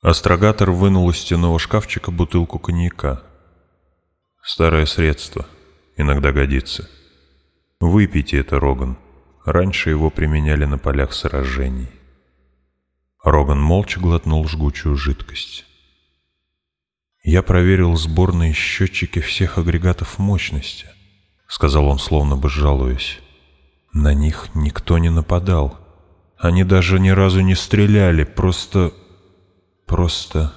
Астрогатор вынул из стенного шкафчика бутылку коньяка. Старое средство. Иногда годится. Выпейте это, Роган. Раньше его применяли на полях сражений. Роган молча глотнул жгучую жидкость. «Я проверил сборные счетчики всех агрегатов мощности», — сказал он, словно бы жалуясь. «На них никто не нападал. Они даже ни разу не стреляли, просто... просто...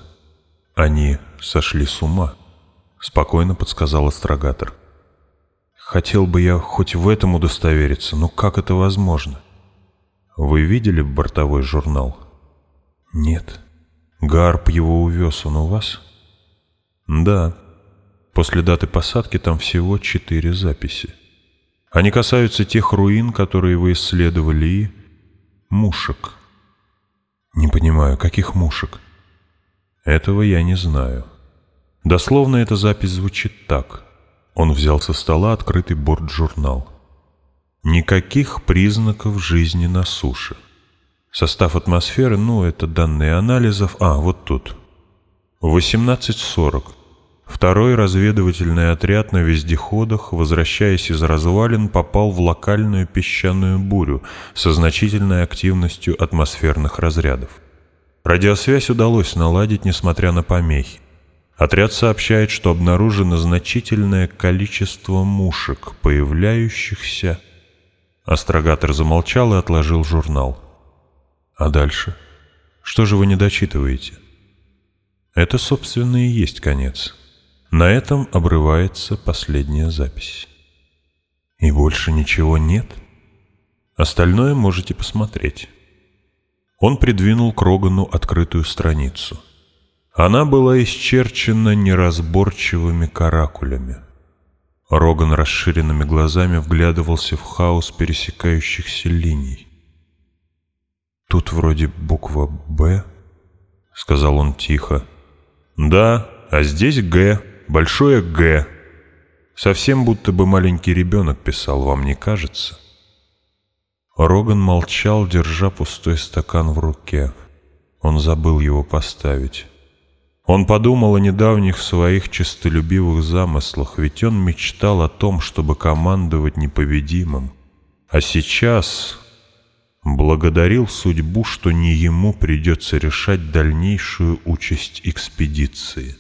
Они сошли с ума», — спокойно подсказал астрогатор. «Хотел бы я хоть в этом удостовериться, но как это возможно?» «Вы видели бортовой журнал?» «Нет. Гарп его увез, он у вас?» «Да. После даты посадки там всего четыре записи. Они касаются тех руин, которые вы исследовали, и мушек». «Не понимаю, каких мушек?» «Этого я не знаю. Дословно эта запись звучит так. Он взял со стола открытый борт-журнал. Никаких признаков жизни на суше». Состав атмосферы, ну, это данные анализов. А, вот тут. 18.40. Второй разведывательный отряд на вездеходах, возвращаясь из развалин, попал в локальную песчаную бурю со значительной активностью атмосферных разрядов. Радиосвязь удалось наладить, несмотря на помехи. Отряд сообщает, что обнаружено значительное количество мушек, появляющихся... Астрогатор замолчал и отложил журнал. А дальше? Что же вы не дочитываете? Это, собственно, и есть конец. На этом обрывается последняя запись. И больше ничего нет? Остальное можете посмотреть. Он придвинул к Рогану открытую страницу. Она была исчерчена неразборчивыми каракулями. Роган расширенными глазами вглядывался в хаос пересекающихся линий. «Тут вроде буква «Б», — сказал он тихо. «Да, а здесь «Г», большое «Г». Совсем будто бы маленький ребенок писал, вам не кажется?» Роган молчал, держа пустой стакан в руке. Он забыл его поставить. Он подумал о недавних своих честолюбивых замыслах, ведь он мечтал о том, чтобы командовать непобедимым. А сейчас благодарил судьбу, что не ему придется решать дальнейшую участь экспедиции.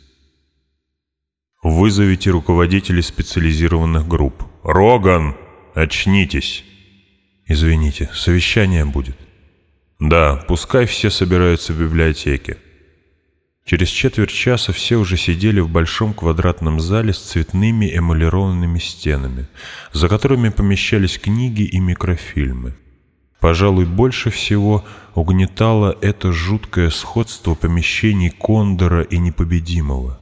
Вызовите руководителей специализированных групп. Роган, очнитесь. Извините, совещание будет. Да, пускай все собираются в библиотеке. Через четверть часа все уже сидели в большом квадратном зале с цветными эмалированными стенами, за которыми помещались книги и микрофильмы. Пожалуй, больше всего угнетало это жуткое сходство помещений Кондора и Непобедимого.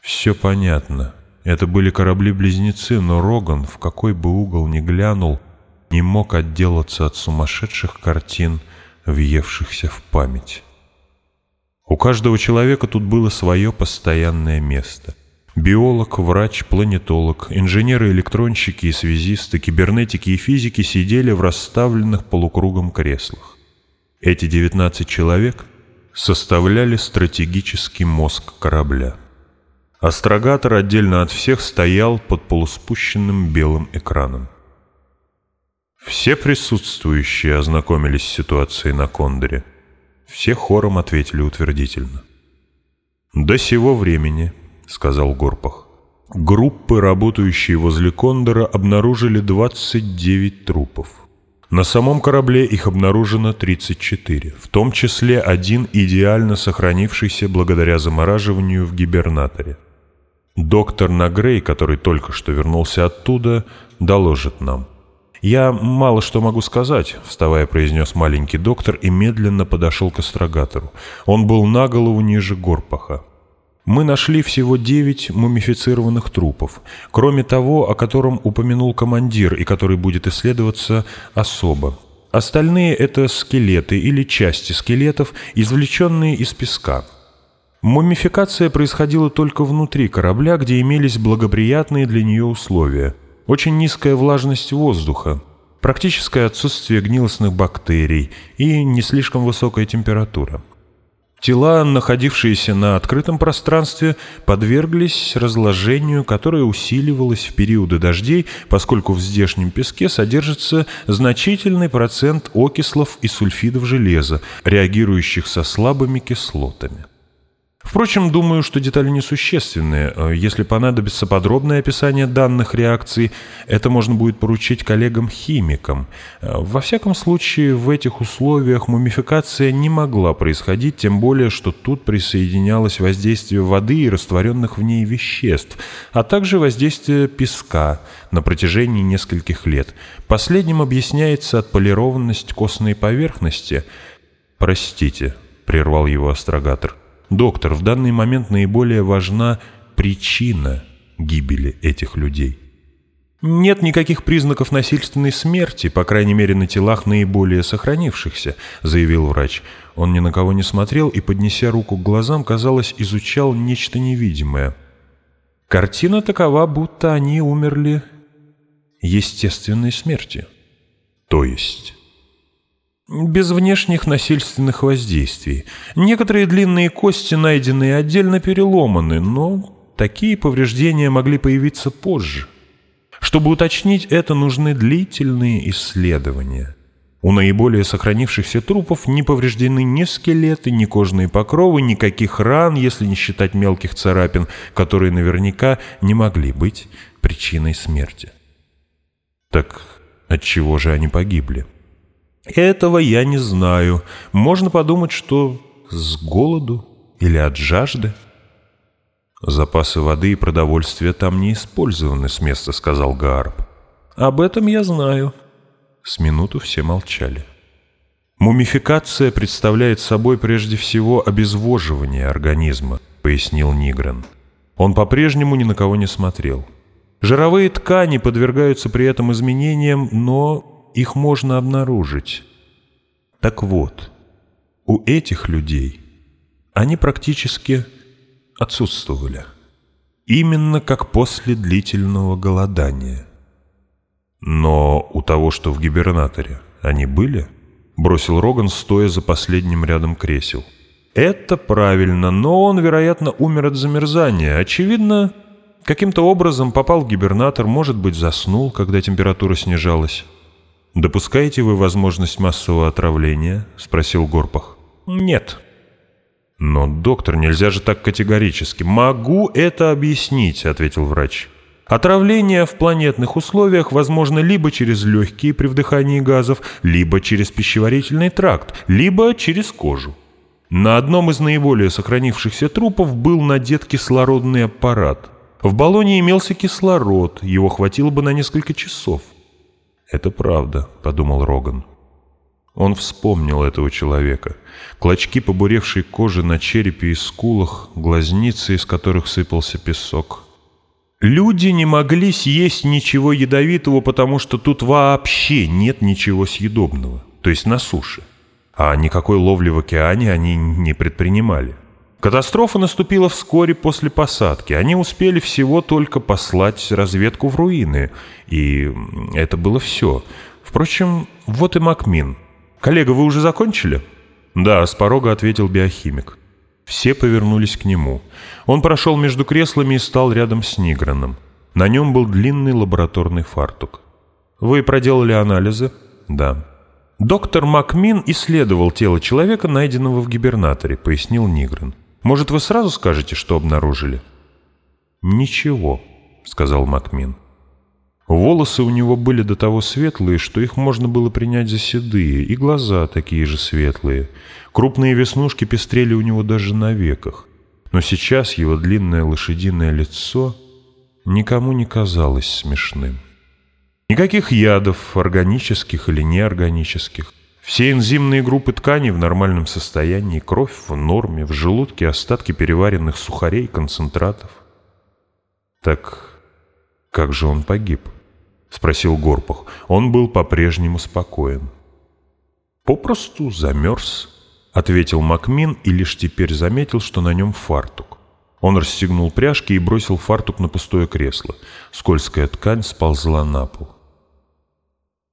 Все понятно. Это были корабли-близнецы, но Роган, в какой бы угол ни глянул, не мог отделаться от сумасшедших картин, въевшихся в память. У каждого человека тут было свое постоянное место — Биолог, врач, планетолог, инженеры-электронщики и связисты, кибернетики и физики сидели в расставленных полукругом креслах. Эти 19 человек составляли стратегический мозг корабля. Астрогатор отдельно от всех стоял под полуспущенным белым экраном. Все присутствующие ознакомились с ситуацией на Кондоре. Все хором ответили утвердительно. До сего времени — сказал Горпах. Группы, работающие возле Кондора, обнаружили 29 трупов. На самом корабле их обнаружено 34, в том числе один идеально сохранившийся благодаря замораживанию в гибернаторе. Доктор Нагрей, который только что вернулся оттуда, доложит нам. «Я мало что могу сказать», — вставая произнес маленький доктор и медленно подошел к астрогатору. Он был на голову ниже Горпаха. Мы нашли всего девять мумифицированных трупов, кроме того, о котором упомянул командир и который будет исследоваться особо. Остальные — это скелеты или части скелетов, извлеченные из песка. Мумификация происходила только внутри корабля, где имелись благоприятные для нее условия. Очень низкая влажность воздуха, практическое отсутствие гнилостных бактерий и не слишком высокая температура. Тела, находившиеся на открытом пространстве, подверглись разложению, которое усиливалось в периоды дождей, поскольку в здешнем песке содержится значительный процент окислов и сульфидов железа, реагирующих со слабыми кислотами. Впрочем, думаю, что детали несущественные. Э, если понадобится подробное описание данных реакций, это можно будет поручить коллегам-химикам. Э, во всяком случае, в этих условиях мумификация не могла происходить, тем более, что тут присоединялось воздействие воды и растворенных в ней веществ, а также воздействие песка на протяжении нескольких лет. Последним объясняется отполированность костной поверхности. «Простите», — прервал его астрогатор, — Доктор, в данный момент наиболее важна причина гибели этих людей. Нет никаких признаков насильственной смерти, по крайней мере на телах наиболее сохранившихся, заявил врач. Он ни на кого не смотрел и, поднеся руку к глазам, казалось, изучал нечто невидимое. Картина такова, будто они умерли естественной смертью. То есть без внешних насильственных воздействий. Некоторые длинные кости, найденные отдельно, переломаны, но такие повреждения могли появиться позже. Чтобы уточнить это, нужны длительные исследования. У наиболее сохранившихся трупов не повреждены ни скелеты, ни кожные покровы, никаких ран, если не считать мелких царапин, которые наверняка не могли быть причиной смерти. Так от чего же они погибли? Этого я не знаю. Можно подумать, что с голоду или от жажды. Запасы воды и продовольствия там не использованы с места, сказал Гарп. Об этом я знаю. С минуту все молчали. Мумификация представляет собой прежде всего обезвоживание организма, пояснил Нигрен. Он по-прежнему ни на кого не смотрел. Жировые ткани подвергаются при этом изменениям, но их можно обнаружить. Так вот, у этих людей они практически отсутствовали. Именно как после длительного голодания. Но у того, что в гибернаторе, они были? Бросил Роган, стоя за последним рядом кресел. Это правильно, но он, вероятно, умер от замерзания. Очевидно, каким-то образом попал в гибернатор, может быть, заснул, когда температура снижалась. «Допускаете вы возможность массового отравления?» — спросил Горпах. «Нет». «Но, доктор, нельзя же так категорически». «Могу это объяснить», — ответил врач. Отравление в планетных условиях возможно либо через легкие при вдыхании газов, либо через пищеварительный тракт, либо через кожу. На одном из наиболее сохранившихся трупов был надет кислородный аппарат. В баллоне имелся кислород, его хватило бы на несколько часов. «Это правда», — подумал Роган. Он вспомнил этого человека. Клочки побуревшей кожи на черепе и скулах, глазницы, из которых сыпался песок. Люди не могли съесть ничего ядовитого, потому что тут вообще нет ничего съедобного, то есть на суше. А никакой ловли в океане они не предпринимали. Катастрофа наступила вскоре после посадки. Они успели всего только послать разведку в руины, и это было все. Впрочем, вот и Макмин. «Коллега, вы уже закончили?» «Да», — с порога ответил биохимик. Все повернулись к нему. Он прошел между креслами и стал рядом с Ниграном. На нем был длинный лабораторный фартук. «Вы проделали анализы?» «Да». «Доктор Макмин исследовал тело человека, найденного в гибернаторе», — пояснил Нигран. Может, вы сразу скажете, что обнаружили?» «Ничего», — сказал Макмин. Волосы у него были до того светлые, что их можно было принять за седые, и глаза такие же светлые. Крупные веснушки пестрели у него даже на веках. Но сейчас его длинное лошадиное лицо никому не казалось смешным. Никаких ядов, органических или неорганических. Все энзимные группы тканей в нормальном состоянии, кровь в норме, в желудке остатки переваренных сухарей, концентратов. Так как же он погиб? Спросил Горпах. Он был по-прежнему спокоен. Попросту замерз, ответил Макмин и лишь теперь заметил, что на нем фартук. Он расстегнул пряжки и бросил фартук на пустое кресло. Скользкая ткань сползла на пол.